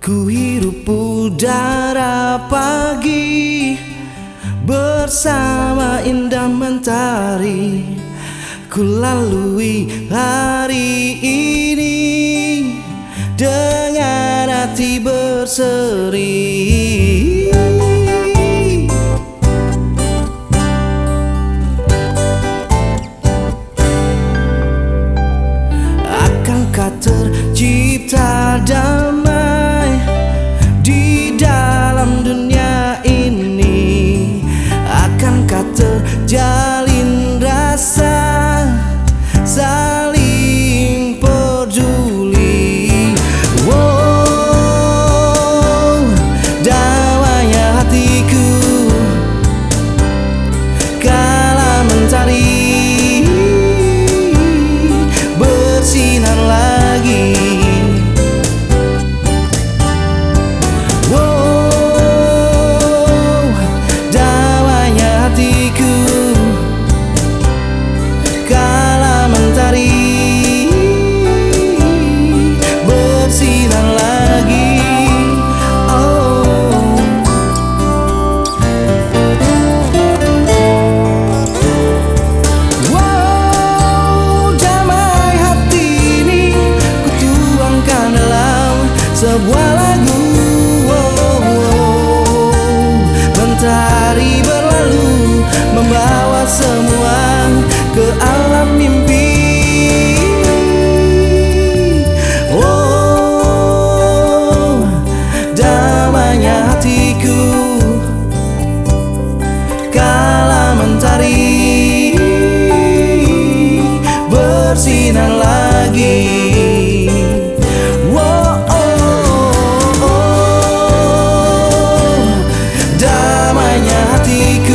Ku hirup udara pagi Bersama indah mentari. Ku lalui hari ini Dengan hati berseri terjalin sebuah lagu oh, oh. Mentari berlalu membawa semua ke alam mimpi. Oh, damanya hatiku. Kala mentari bersinar lagi. You.